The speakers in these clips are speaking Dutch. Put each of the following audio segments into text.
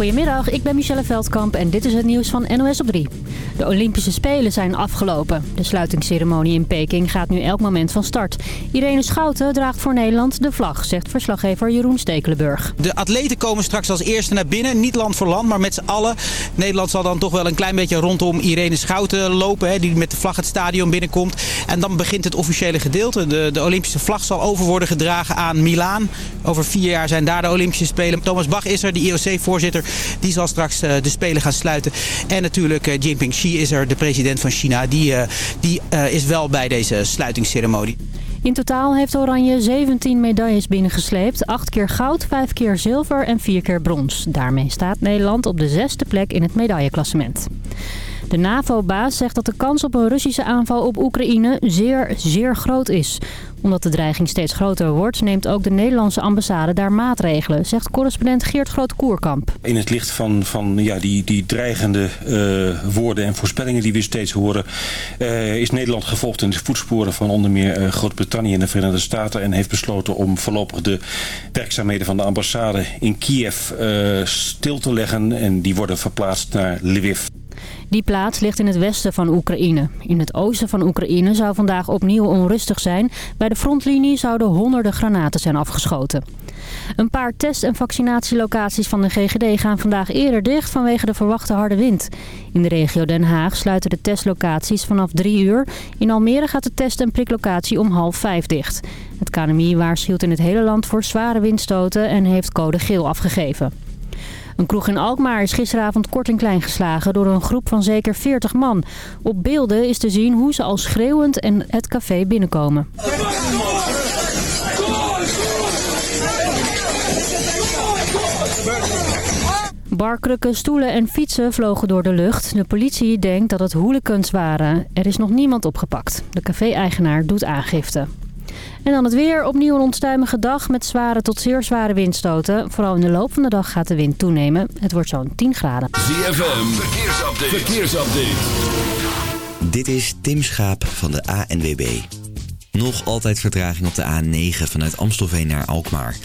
Goedemiddag, ik ben Michelle Veldkamp en dit is het nieuws van NOS op 3. De Olympische Spelen zijn afgelopen. De sluitingsceremonie in Peking gaat nu elk moment van start. Irene Schouten draagt voor Nederland de vlag, zegt verslaggever Jeroen Stekelenburg. De atleten komen straks als eerste naar binnen, niet land voor land, maar met z'n allen. Nederland zal dan toch wel een klein beetje rondom Irene Schouten lopen, hè, die met de vlag het stadion binnenkomt. En dan begint het officiële gedeelte. De, de Olympische vlag zal over worden gedragen aan Milaan. Over vier jaar zijn daar de Olympische Spelen. Thomas Bach is er, de IOC-voorzitter. Die zal straks uh, de Spelen gaan sluiten. En natuurlijk uh, Jinping Xi is er, de president van China. Die, uh, die is wel bij deze sluitingsceremonie. In totaal heeft Oranje 17 medailles binnengesleept. 8 keer goud, 5 keer zilver en 4 keer brons. Daarmee staat Nederland op de zesde plek in het medailleklassement. De NAVO-baas zegt dat de kans op een Russische aanval op Oekraïne zeer, zeer groot is. Omdat de dreiging steeds groter wordt, neemt ook de Nederlandse ambassade daar maatregelen, zegt correspondent Geert Groot-Koerkamp. In het licht van, van ja, die, die dreigende uh, woorden en voorspellingen die we steeds horen, uh, is Nederland gevolgd in de voetsporen van onder meer uh, Groot-Brittannië en de Verenigde Staten en heeft besloten om voorlopig de werkzaamheden van de ambassade in Kiev stil te leggen en die worden verplaatst naar Lviv. Die plaats ligt in het westen van Oekraïne. In het oosten van Oekraïne zou vandaag opnieuw onrustig zijn. Bij de frontlinie zouden honderden granaten zijn afgeschoten. Een paar test- en vaccinatielocaties van de GGD gaan vandaag eerder dicht vanwege de verwachte harde wind. In de regio Den Haag sluiten de testlocaties vanaf drie uur. In Almere gaat de test- en priklocatie om half vijf dicht. Het KNMI waarschuwt in het hele land voor zware windstoten en heeft code geel afgegeven. Een kroeg in Alkmaar is gisteravond kort en klein geslagen door een groep van zeker 40 man. Op beelden is te zien hoe ze al schreeuwend en het café binnenkomen. Barkrukken, stoelen en fietsen vlogen door de lucht. De politie denkt dat het hooligans waren. Er is nog niemand opgepakt. De café-eigenaar doet aangifte. En dan het weer. Opnieuw een onstuimige dag met zware tot zeer zware windstoten. Vooral in de loop van de dag gaat de wind toenemen. Het wordt zo'n 10 graden. ZFM, verkeersupdate. verkeersupdate. Dit is Tim Schaap van de ANWB. Nog altijd vertraging op de A9 vanuit Amstelveen naar Alkmaar.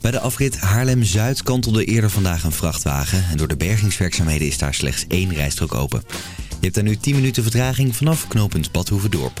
Bij de afrit Haarlem-Zuid kantelde eerder vandaag een vrachtwagen... en door de bergingswerkzaamheden is daar slechts één rijstrook open. Je hebt daar nu 10 minuten vertraging vanaf knooppunt Badhoevedorp.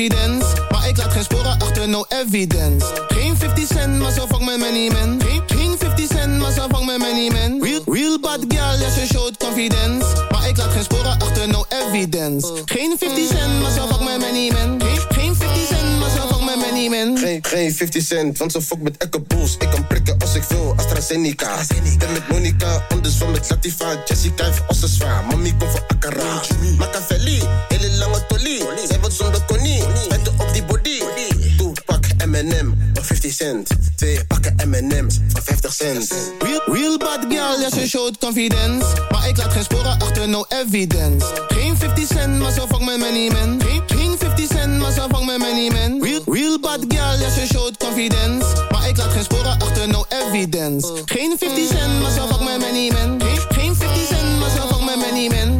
Confidence Maar ik laat geen sporen achter, no evidence. Geen 50 cent, maar zo vang mijn money man Geen, geen 50 cent, maar zo vang mijn money man Real, real bad girl, ja ze showt confidence. Maar ik laat geen sporen achter, no evidence. Geen 50 cent, maar zo vang mijn money man Geen, geen 50 cent, Geen, geen 50 cent, want ze fuck met Bulls. Ik kan prikken als ik wil, AstraZeneca. Ben met Monica, anders van met Latifa. Jessica heeft als ze zwaar, mami komt voor Akara. Machiavelli, hele lange tolie. Zij wordt zonder konie, 50 cent. Twee pakken M&M's voor 50 cent. Real, real bad girl, ja ze showt confidence. Maar ik laat geen sporen achter, no evidence. Geen 50 cent, maar zo vang mijn money man Geen, geen 50 cent, maar zo vang mijn money man Real, real bad girl, ja ze showt confidence. Maar ik laat geen sporen achter, no evidence. Geen 50 cent, maar zo vang mijn money man Geen, geen 50 cent, maar zo vang mijn money man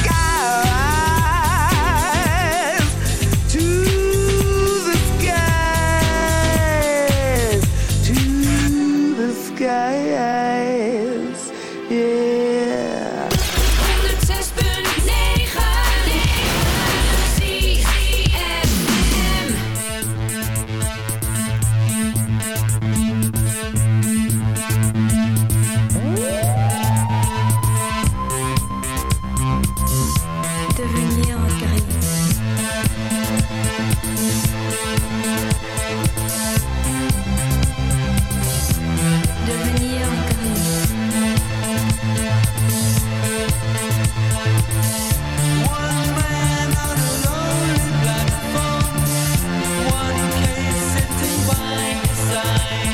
time.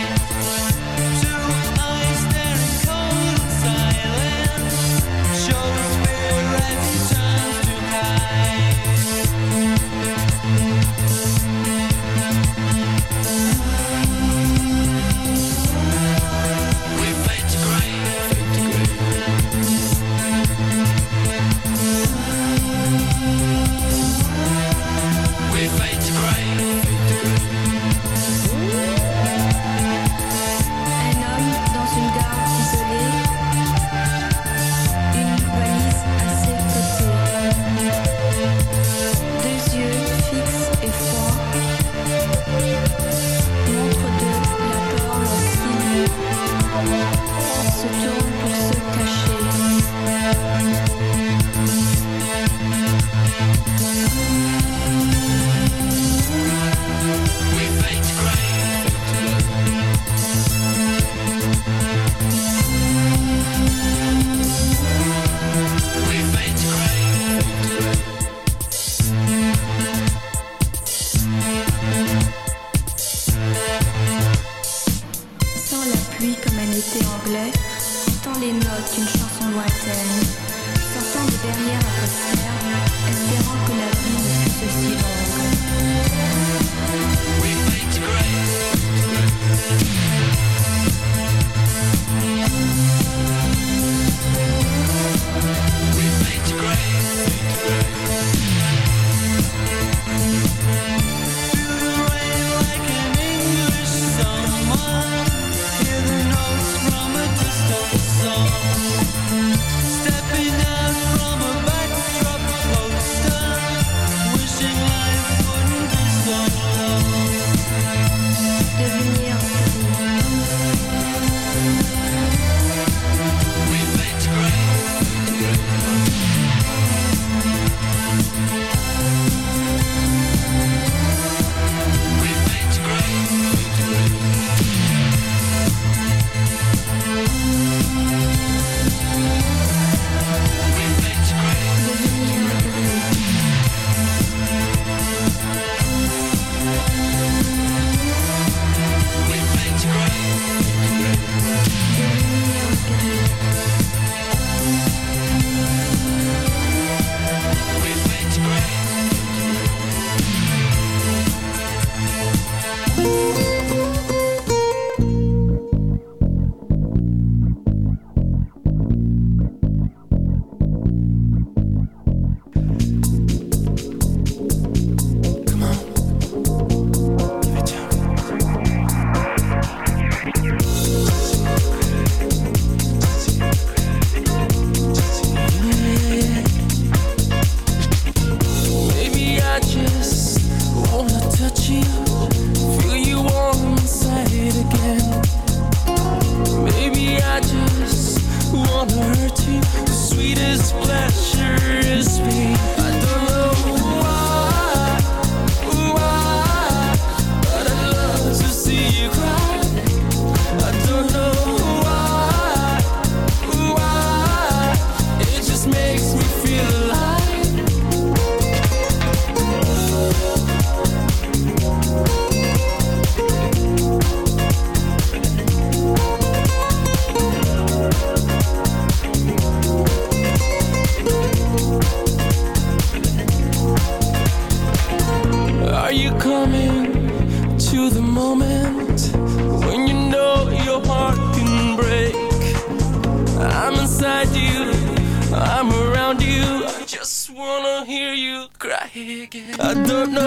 I don't know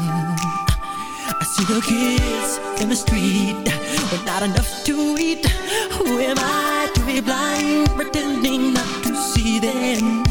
The kids in the street with not enough to eat. Who am I to be blind, pretending not to see their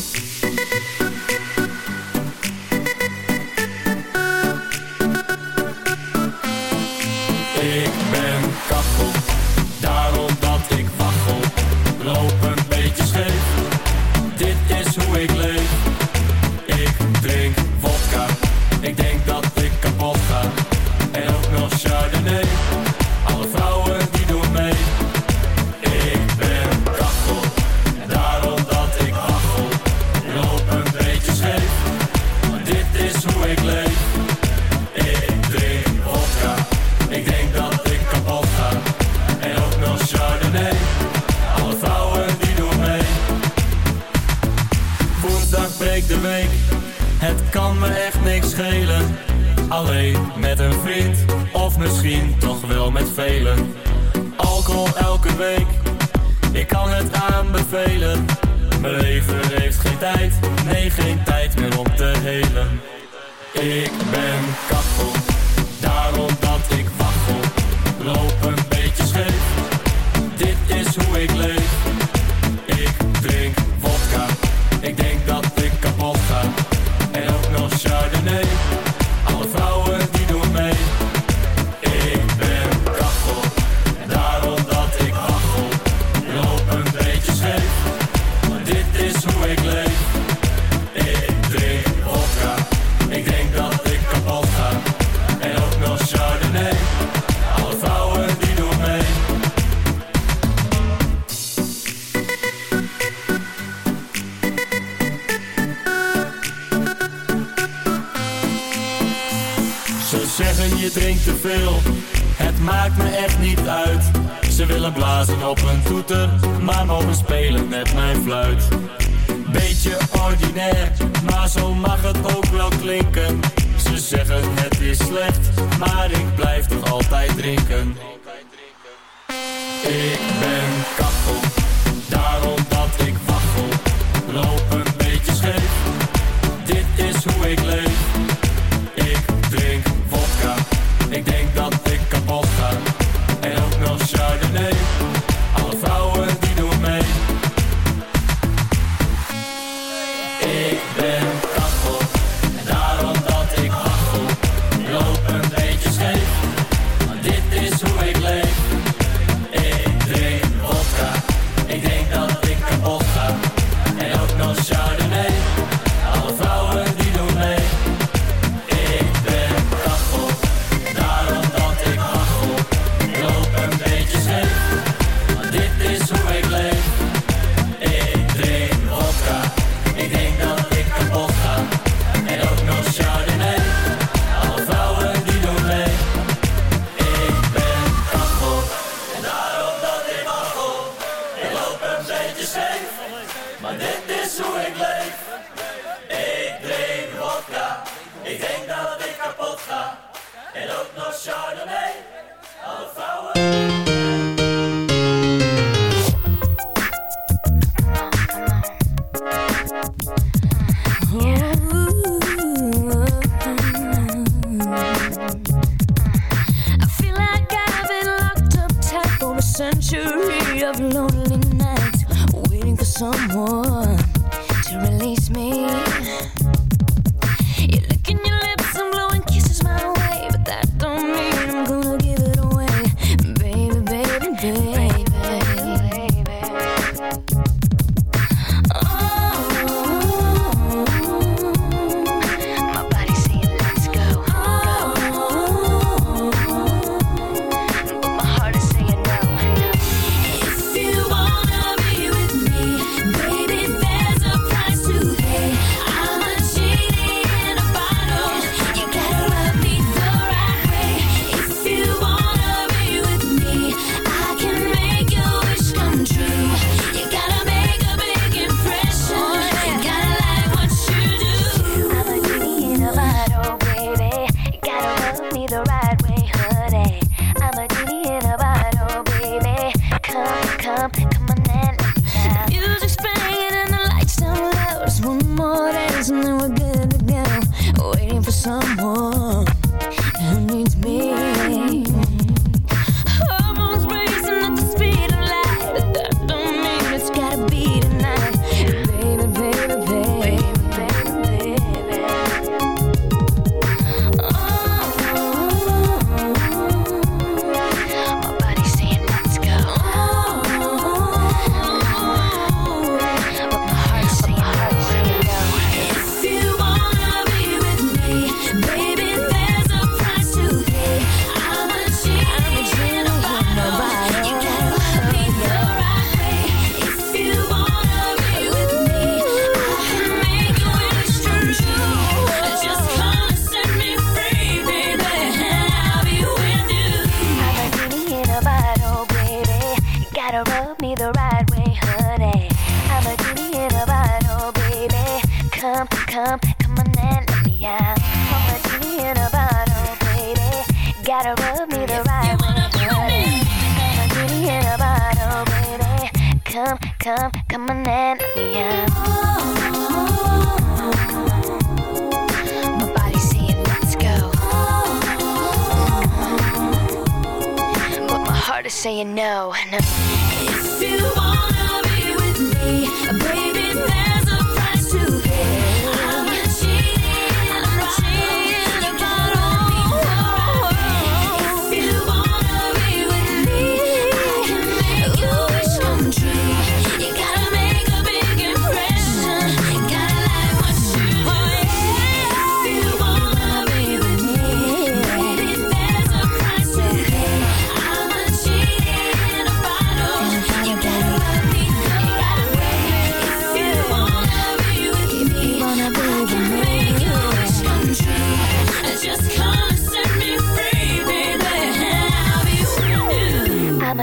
saying no, no.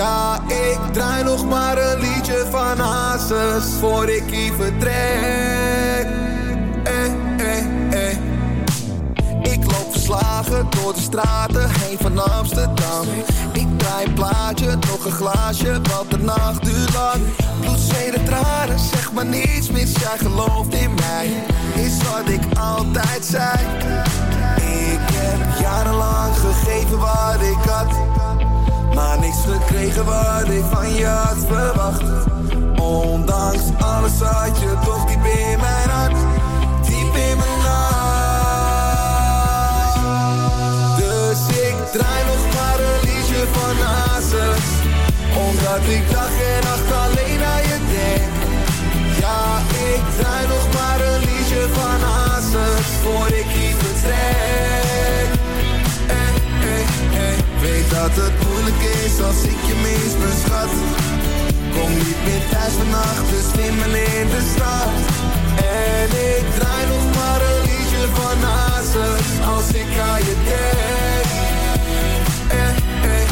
Ja, ik draai nog maar een liedje van Hazes voor ik hier vertrek. Eh, eh, eh. Ik loop verslagen door de straten heen van Amsterdam. Ik draai een plaatje, nog een glaasje, wat de nacht duurt lang. Bloedzeden tranen, zeg maar niets mis, jij gelooft in mij. Is wat ik altijd zei. Ik heb jarenlang gegeven wat ik had. Maar niks gekregen wat ik van je had verwacht. Ondanks alles had je toch diep in mijn hart Diep in mijn hart. Dus ik draai nog maar een liedje van Hazes. Omdat ik dag en nacht alleen aan je denk. Ja, ik draai nog maar een liedje van Hazes. Voor ik hier vertrek. Weet dat het moeilijk is als ik je mis, mijn schat Kom niet meer thuis vannacht, dus slimmel in de stad En ik draai nog maar een liedje van Hazes Als ik aan je denk eh, eh,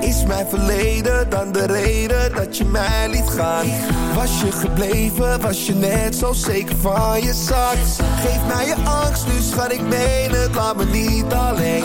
eh. Is mijn verleden dan de reden dat je mij liet gaan? Was je gebleven, was je net zo zeker van je zak? Geef mij je angst, nu schat ik het, laat me niet alleen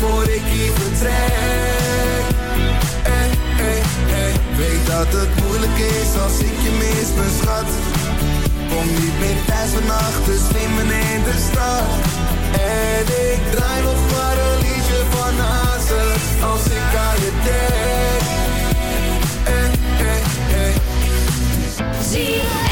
Voor ik hier vertrek eh, eh, eh. Weet dat het moeilijk is als ik je mis, mijn schat Kom niet meer thuis vannacht, dus slimmen in de stad En ik draai nog maar een liedje van Hazes Als ik aan je denk eh, eh. ZFM.